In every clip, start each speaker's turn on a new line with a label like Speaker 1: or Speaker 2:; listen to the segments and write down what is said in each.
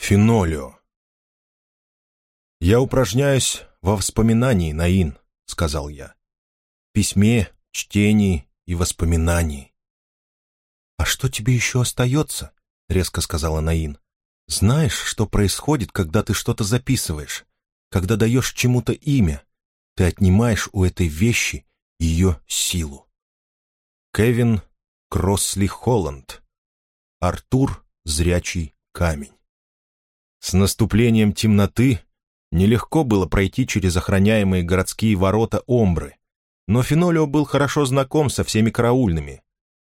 Speaker 1: Фенолио. «Я упражняюсь во воспоминании, Наин», — сказал я. «Письме, чтении и воспоминании». «А что тебе еще остается?» — резко сказала Наин. «Знаешь, что происходит, когда ты что-то записываешь, когда даешь чему-то имя? Ты отнимаешь у этой вещи ее силу». Кевин Кроссли Холланд. Артур Зрячий камень. С наступлением темноты нелегко было пройти через охраняемые городские ворота Омбры, но Фенолио был хорошо знаком со всеми караульными.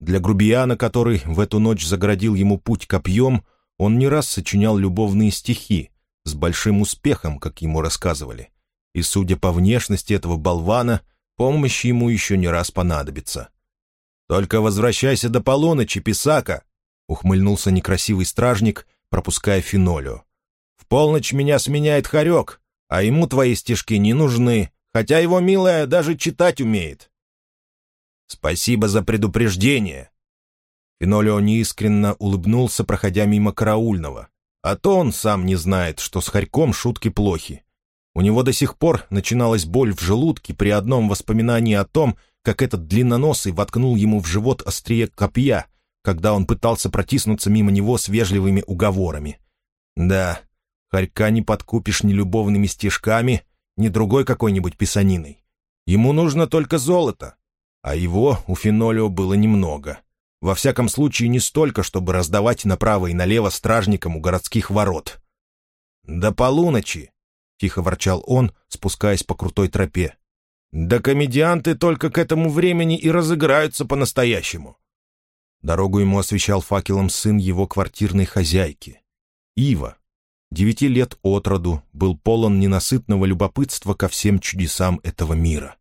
Speaker 1: Для грубияна, который в эту ночь загородил ему путь копьем, он не раз сочинял любовные стихи, с большим успехом, как ему рассказывали. И, судя по внешности этого болвана, помощь ему еще не раз понадобится. «Только возвращайся до полуночи, Писака!» — ухмыльнулся некрасивый стражник, пропуская Фенолио. В полночь меня сменяет хорек, а ему твои стишки не нужны, хотя его милая даже читать умеет. Спасибо за предупреждение. Фенолио неискренно улыбнулся, проходя мимо караульного. А то он сам не знает, что с хорьком шутки плохи. У него до сих пор начиналась боль в желудке при одном воспоминании о том, как этот длинноносый воткнул ему в живот острие копья, когда он пытался протиснуться мимо него с вежливыми уговорами. Да, Харька не подкупишь ни любовными стишками, ни другой какой-нибудь писаниной. Ему нужно только золото, а его у Фенолио было немного. Во всяком случае, не столько, чтобы раздавать направо и налево стражникам у городских ворот. «До полуночи!» — тихо ворчал он, спускаясь по крутой тропе. «Да комедианты только к этому времени и разыграются по-настоящему!» Дорогу ему освещал факелом сын его квартирной хозяйки. Ива, девяти лет от роду, был полон ненасытного любопытства ко всем чудесам этого мира.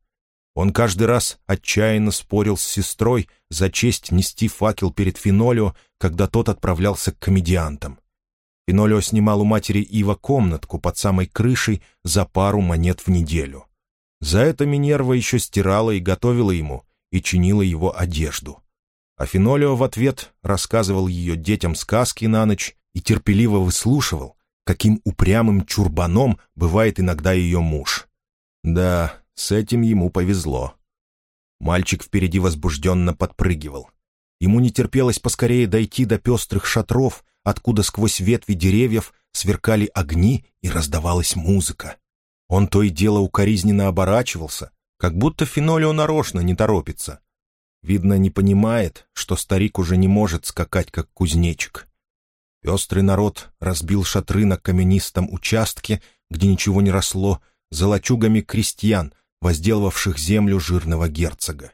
Speaker 1: Он каждый раз отчаянно спорил с сестрой за честь нести факел перед Фенолио, когда тот отправлялся к комедиантам. Фенолио снимал у матери Ива комнатку под самой крышей за пару монет в неделю. За это Минерва еще стирала и готовила ему, и чинила его одежду. А Фенолио в ответ рассказывал ее детям сказки на ночь и терпеливо выслушивал, каким упрямым чурбаном бывает иногда ее муж. Да, с этим ему повезло. Мальчик впереди возбужденно подпрыгивал. Ему не терпелось поскорее дойти до пестрых шатров, откуда сквозь ветви деревьев сверкали огни и раздавалась музыка. Он то и дело укоризненно оборачивался, как будто Фенолио нарочно не торопится. Видно, не понимает, что старик уже не может скакать, как кузнечик. Пестрый народ разбил шатры на каменистом участке, где ничего не росло, за лачугами крестьян, возделывавших землю жирного герцога.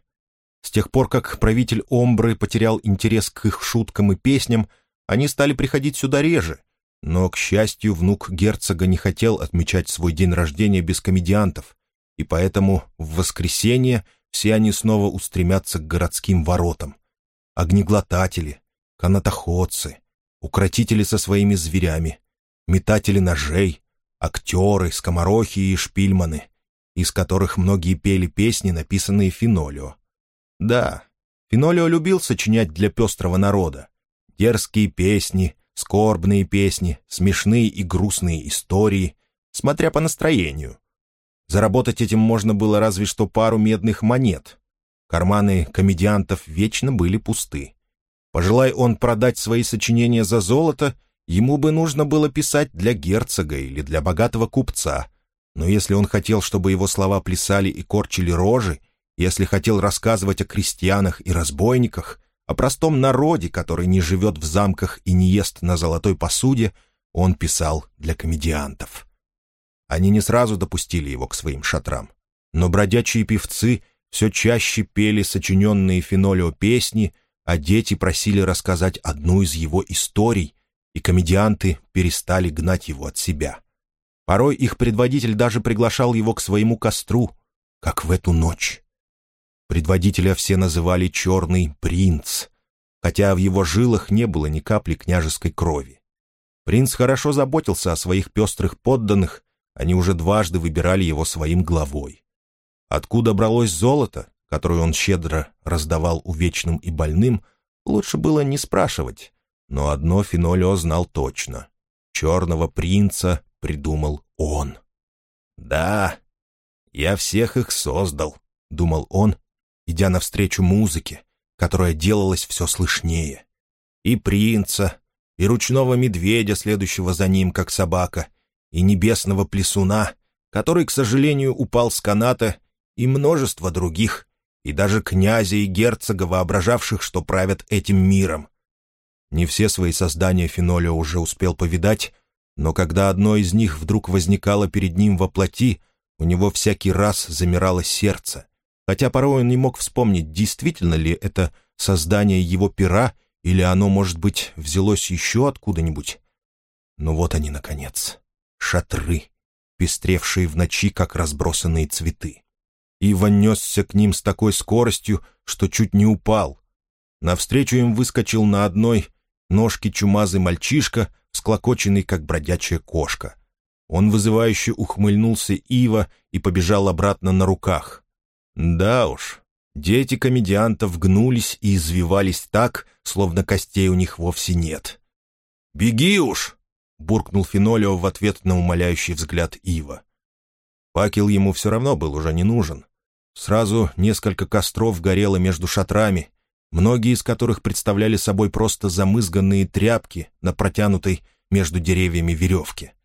Speaker 1: С тех пор, как правитель Омбры потерял интерес к их шуткам и песням, они стали приходить сюда реже, но, к счастью, внук герцога не хотел отмечать свой день рождения без комедиантов, и поэтому в воскресенье все они снова устремятся к городским воротам. Огнеглотатели, канатоходцы, укротители со своими зверями, метатели ножей, актеры, скоморохи и шпильманы, из которых многие пели песни, написанные Финолио. Да, Финолио любил сочинять для пестрого народа. Дерзкие песни, скорбные песни, смешные и грустные истории, смотря по настроению. Заработать этим можно было разве что пару медных монет. Карманы комедиантов вечно были пусты. Пожелай он продать свои сочинения за золото, ему бы нужно было писать для герцога или для богатого купца. Но если он хотел, чтобы его слова плясали и корчили рожи, если хотел рассказывать о крестьянах и разбойниках, о простом народе, который не живет в замках и не ест на золотой посуде, он писал для комедиантов. Они не сразу допустили его к своим шатрам. Но бродячие певцы все чаще пели сочиненные Фенолио песни — а дети просили рассказать одну из его историй, и комедианты перестали гнать его от себя. Порой их предводитель даже приглашал его к своему костру, как в эту ночь. Предводителя все называли «Черный принц», хотя в его жилах не было ни капли княжеской крови. Принц хорошо заботился о своих пестрых подданных, они уже дважды выбирали его своим главой. Откуда бралось золото, которую он щедро раздавал увечным и больным, лучше было не спрашивать. Но одно Фенолио знал точно. Черного принца придумал он. «Да, я всех их создал», — думал он, идя навстречу музыке, которая делалась все слышнее. И принца, и ручного медведя, следующего за ним, как собака, и небесного плесуна, который, к сожалению, упал с каната, и множество других, и даже князя и герцога, воображавших, что правят этим миром. Не все свои создания Фенолио уже успел повидать, но когда одно из них вдруг возникало перед ним во плоти, у него всякий раз замирало сердце, хотя порой он не мог вспомнить, действительно ли это создание его пера или оно, может быть, взялось еще откуда-нибудь. Но вот они, наконец, шатры, пестревшие в ночи, как разбросанные цветы. Ива несся к ним с такой скоростью, что чуть не упал. Навстречу им выскочил на одной ножке чумазый мальчишка, склокоченный, как бродячая кошка. Он вызывающе ухмыльнулся Ива и побежал обратно на руках. Да уж, дети комедиантов гнулись и извивались так, словно костей у них вовсе нет. «Беги уж!» — буркнул Фенолио в ответ на умоляющий взгляд Ива. Факел ему все равно был уже не нужен. Сразу несколько костров горело между шатрами, многие из которых представляли собой просто замызганные тряпки на протянутой между деревьями веревке.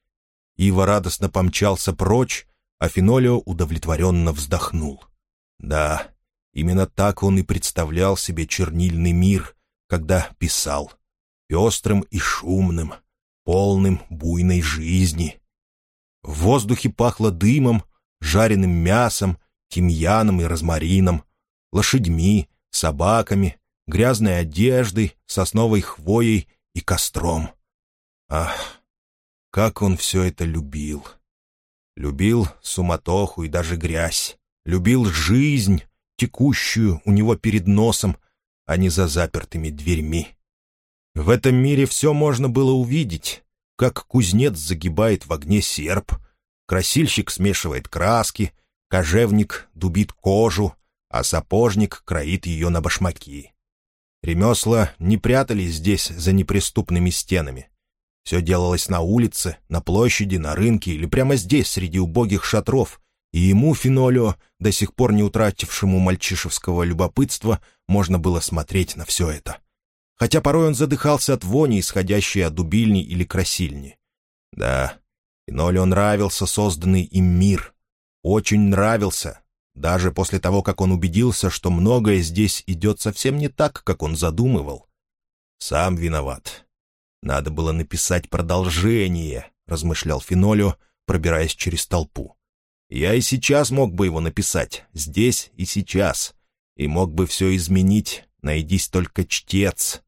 Speaker 1: Ива радостно помчался прочь, а Фенолио удовлетворенно вздохнул. Да, именно так он и представлял себе чернильный мир, когда писал. Пестрым и шумным, полным буйной жизни. В воздухе пахло дымом, жареным мясом, тимьяном и розмарином, лошадьми, собаками, грязной одеждой, сосновой хвоей и костром. Ах, как он все это любил! Любил суматоху и даже грязь. Любил жизнь, текущую у него перед носом, а не за запертыми дверьми. В этом мире все можно было увидеть, как кузнец загибает в огне серп, красильщик смешивает краски, кожевник дубит кожу, а сапожник кроит ее на башмаки. Ремесла не прятались здесь за неприступными стенами. Все делалось на улице, на площади, на рынке или прямо здесь, среди убогих шатров, и ему, Фенолио, до сих пор не утратившему мальчишевского любопытства, можно было смотреть на все это. Хотя порой он задыхался от вони, исходящей от дубильни или красильни. Да, Фенолио нравился созданный им мир. Очень нравился, даже после того, как он убедился, что многое здесь идет совсем не так, как он задумывал. Сам виноват. Надо было написать продолжение, размышлял Фенолио, пробираясь через толпу. Я и сейчас мог бы его написать, здесь и сейчас, и мог бы все изменить, найдись только чтец.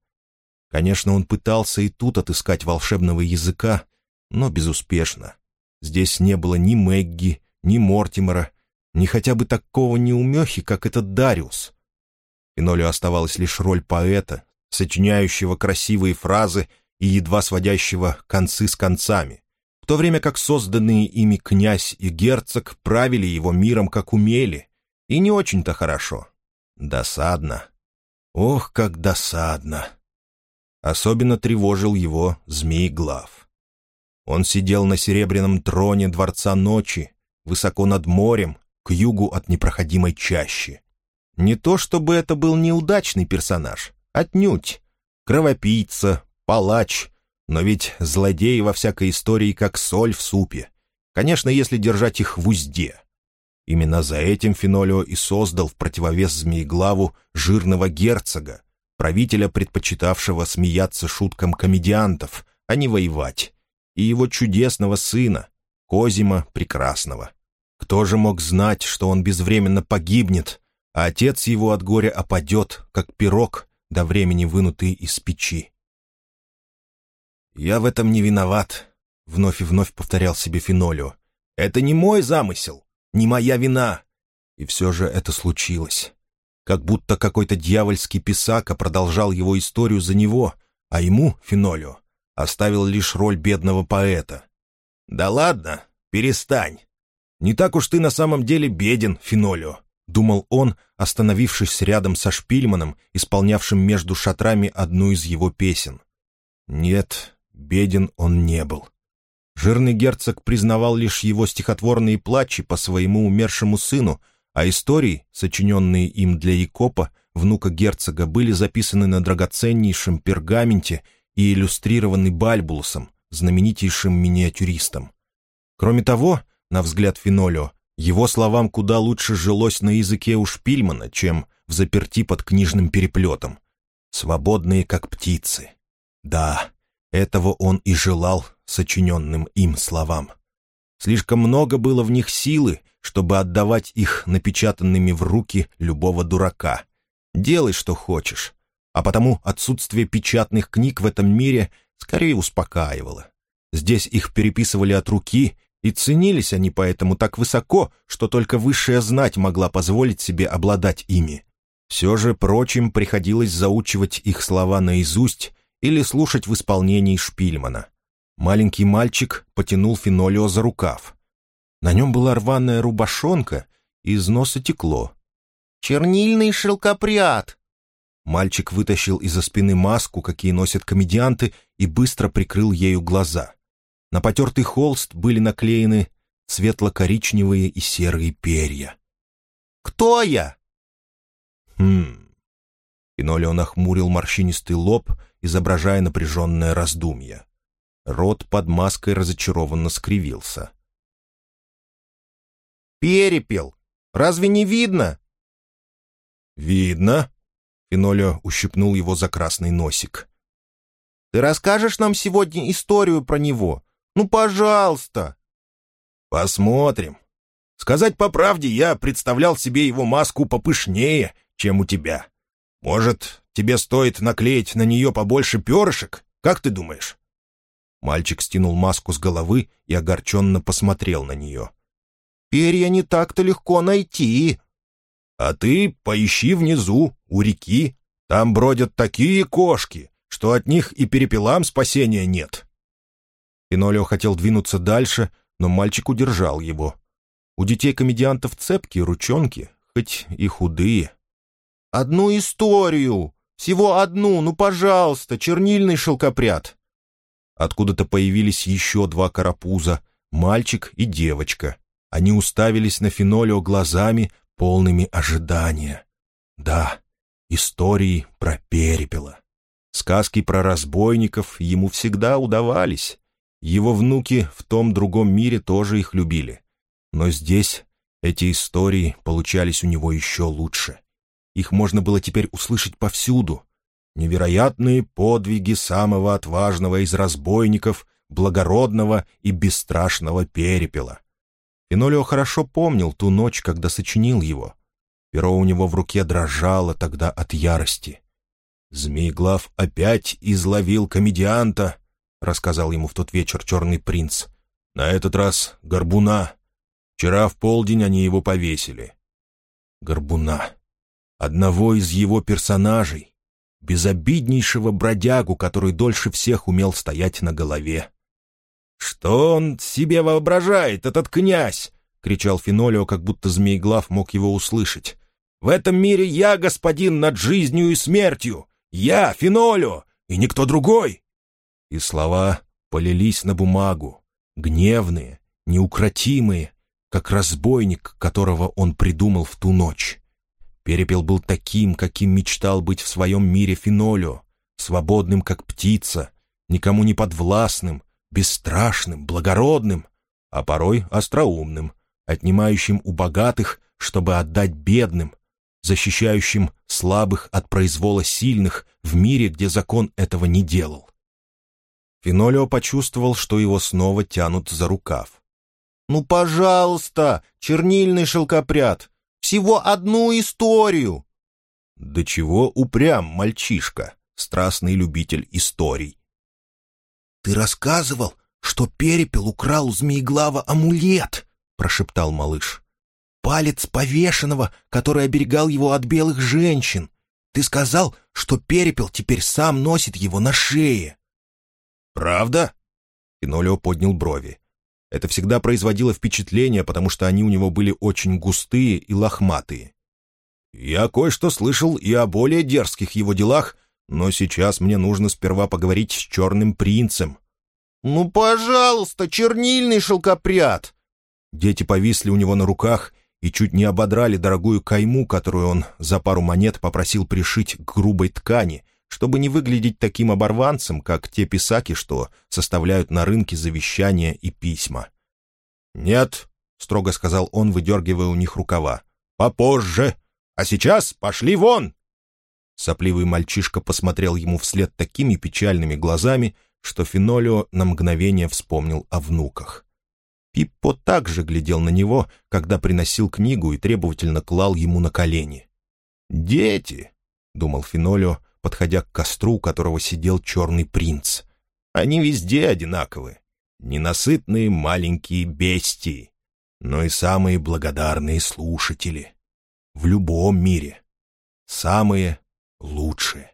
Speaker 1: Конечно, он пытался и тут отыскать волшебного языка, но безуспешно. Здесь не было ни Мэгги, ни Мортимера, ни хотя бы такого неумехи, как этот Дариус. Фенолю оставалась лишь роль поэта, сочиняющего красивые фразы и едва сводящего концы с концами в то время как созданные ими князь и герцог правили его миром, как умели, и не очень-то хорошо. Досадно. Ох, как досадно. Особенно тревожил его змей-глав. Он сидел на серебряном троне Дворца Ночи, высоко над морем, к югу от непроходимой чащи. Не то чтобы это был неудачный персонаж, отнюдь. Кровопийца, палач, но ведь злодеи во всякой истории как соль в супе. Конечно, если держать их в узде. Именно за этим Фенолио и создал в противовес Змееглаву жирного герцога, правителя, предпочитавшего смеяться шуткам комедиантов, а не воевать, и его чудесного сына, Козима Прекрасного. Кто же мог знать, что он безвременно погибнет, а отец его от горя опадет, как пирог, до времени вынутый из печи? «Я в этом не виноват», — вновь и вновь повторял себе Фенолио. «Это не мой замысел, не моя вина». И все же это случилось. Как будто какой-то дьявольский писака продолжал его историю за него, а ему, Фенолио, оставил лишь роль бедного поэта. «Да ладно, перестань. Не так уж ты на самом деле беден, Фенолио», — думал он, остановившись рядом со Шпильманом, исполнявшим между шатрами одну из его песен. «Нет, Беден он не был. Жирный герцог признавал лишь его стихотворные плачи по своему умершему сыну, а истории, сочиненные им для Якопа, внука герцога, были записаны на драгоценнейшем пергаменте и иллюстрированы Бальбулусом, знаменитейшим миниатюристом. Кроме того, на взгляд Финолио, его словам куда лучше жилось на языке у Шпильмана, чем в заперти под книжным переплетом. Свободные, как птицы. Да, этого он и желал сочиненным им словам. Слишком много было в них силы, чтобы отдавать их напечатанными в руки любого дурака. Делай, что хочешь. А потому отсутствие печатных книг в этом мире скорее успокаивало. Здесь их переписывали от руки, и ценились они поэтому так высоко, что только высшая знать могла позволить себе обладать ими. Все же прочим приходилось заучивать их слова наизусть или слушать в исполнении Шпильмана. Маленький мальчик потянул Фенолио за рукав. На нем была рваная рубашонка, и из носа текло.
Speaker 2: «Чернильный шелкопряд!»
Speaker 1: Мальчик вытащил из-за спины маску, какие носят комедианты, и быстро прикрыл ею глаза. На потертый холст были наклеены светло-коричневые и серые перья.
Speaker 2: «Кто я?»
Speaker 1: «Хм...» Фенолио нахмурил морщинистый лоб, изображая напряженное раздумье. Рот под маской разочарованно скривился.
Speaker 2: «Перепел! Разве не видно?»
Speaker 1: «Видно!» — Фенолио ущипнул его за красный носик.
Speaker 2: «Ты расскажешь нам сегодня историю про него? Ну, пожалуйста!»
Speaker 1: «Посмотрим. Сказать по правде, я представлял себе его маску попышнее, чем у тебя. Может, тебе стоит наклеить на нее побольше перышек? Как ты думаешь?» Мальчик стянул маску с головы и огорченно посмотрел на нее.
Speaker 2: «Перья не так-то легко найти».
Speaker 1: «А ты поищи внизу, у реки. Там бродят такие кошки, что от них и перепелам спасения нет». Пинолео хотел двинуться дальше, но мальчик удержал его. У детей-комедиантов цепкие ручонки, хоть и худые.
Speaker 2: «Одну историю! Всего одну, ну, пожалуйста, чернильный шелкопряд!»
Speaker 1: Откуда-то появились еще два карапуза, мальчик и девочка. Они уставились на Фенолио глазами, полными ожидания. Да, истории про перепела. Сказки про разбойников ему всегда удавались. Его внуки в том другом мире тоже их любили. Но здесь эти истории получались у него еще лучше. Их можно было теперь услышать повсюду, невероятные подвиги самого отважного из разбойников, благородного и бесстрашного перепела. Фенолио хорошо помнил ту ночь, когда сочинил его. Перо у него в руке дрожало тогда от ярости. «Змееглав опять изловил комедианта», — рассказал ему в тот вечер черный принц. «На этот раз горбуна. Вчера в полдень они его повесили». Горбуна. Одного из его персонажей безобиднейшего бродягу, который дольше всех умел стоять на голове. «Что он себе воображает, этот князь?» — кричал Фенолио, как будто Змееглав мог его услышать. «В этом мире я господин над жизнью и смертью! Я, Фенолио, и никто другой!» И слова полились на бумагу, гневные, неукротимые, как разбойник, которого он придумал в ту ночь. Перепел был таким, каким мечтал быть в своем мире Фенолио, свободным, как птица, никому не подвластным, бесстрашным, благородным, а порой остроумным, отнимающим у богатых, чтобы отдать бедным, защищающим слабых от произвола сильных в мире, где закон этого не делал. Фенолио почувствовал, что его снова тянут за рукав.
Speaker 2: «Ну, пожалуйста, чернильный шелкопряд, всего одну историю!»
Speaker 1: «Да чего упрям, мальчишка, страстный любитель историй!»
Speaker 2: «Ты рассказывал, что перепел украл у Змееглава амулет!» — прошептал малыш. «Палец повешенного, который оберегал его от белых женщин. Ты сказал, что перепел теперь сам носит его на шее».
Speaker 1: «Правда?» — Пинолео поднял брови. Это всегда производило впечатление, потому что они у него были очень густые и лохматые. Я кое-что слышал и о более дерзких его делах, но сейчас мне нужно сперва поговорить с черным принцем.
Speaker 2: «Ну, пожалуйста, чернильный шелкопряд!»
Speaker 1: Дети повисли у него на руках и чуть не ободрали дорогую кайму, которую он за пару монет попросил пришить к грубой ткани, чтобы не выглядеть таким оборванцем, как те писаки, что составляют на рынке завещания и письма. «Нет», — строго сказал он, выдергивая у них рукава, — «попозже. А сейчас пошли вон!» Сопливый мальчишка посмотрел ему вслед такими печальными глазами, что Фенолио на мгновение вспомнил о внуках. Пиппо также глядел на него, когда приносил книгу и требовательно клал ему на колени. «Дети», — думал Фенолио, подходя к костру, у которого сидел черный принц, — «они везде одинаковы. Ненасытные маленькие бестии, но и самые благодарные слушатели. В любом мире. Самые лучшие».